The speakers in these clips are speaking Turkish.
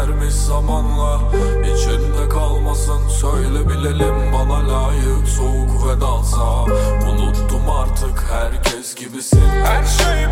bitermiş zamanla. İçinde kalmasın söyle bilelim Bana layık soğuk vedansa Unuttum artık herkes gibisin. Her şey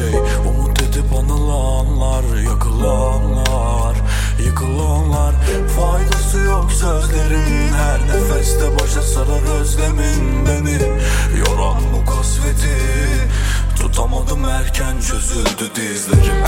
şey. Umut edip anılanlar Yakılanlar Yıkılanlar. Faydası yok sözlerin Her nefeste başa sarar özlemin Beni. Yoran bu kasveti Tutamadım erken çözüldü dizlerim